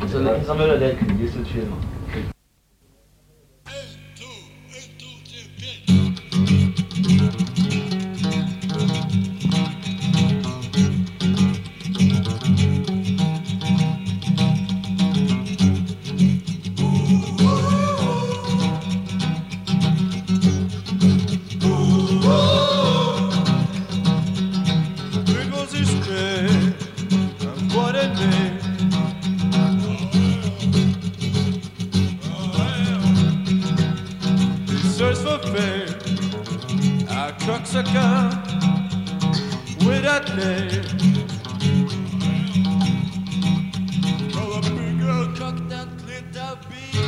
不是那上面那家肯定是去的嘛 be a cocksucker with that name. For a big old cock beat.